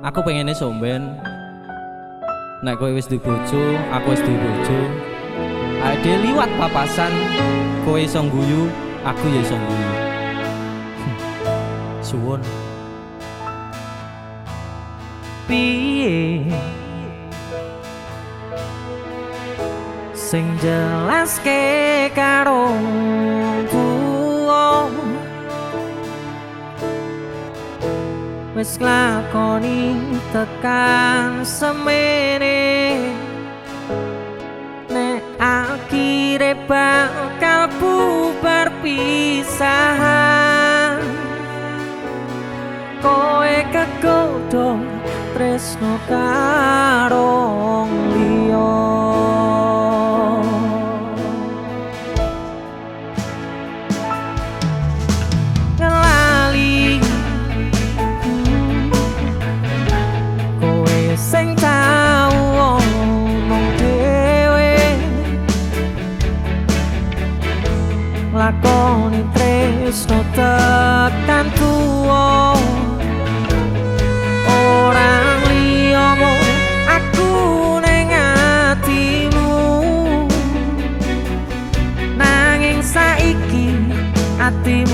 Aku pengennya somben Nek kowe wis duwe bojo, aku wis duwe bojo. Ade liwat papasan, kowe iso guyu, aku ya iso guyu. Suwun. piye sing jelas ke karo wis lakoni tekan semene. Nek akhire bakal bubar pisahan. Kowe kegodhong tresno karo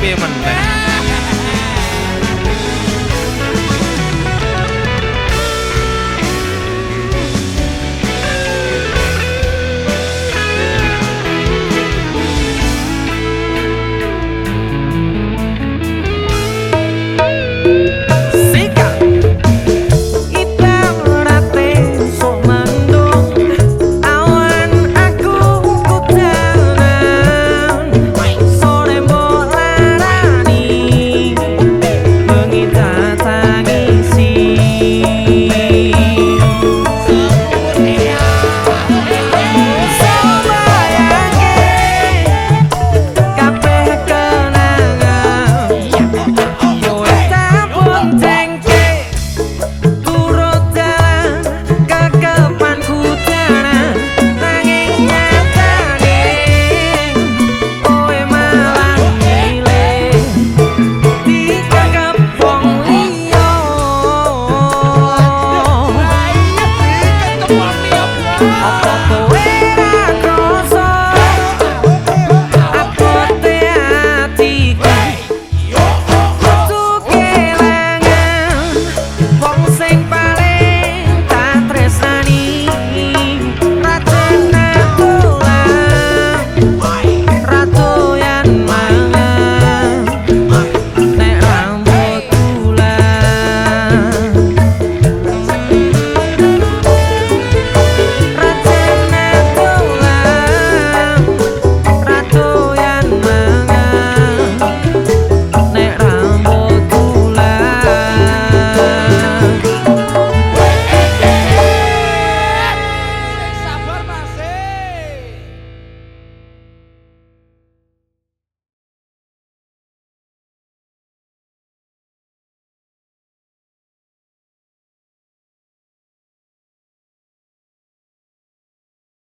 happy man. Yeah.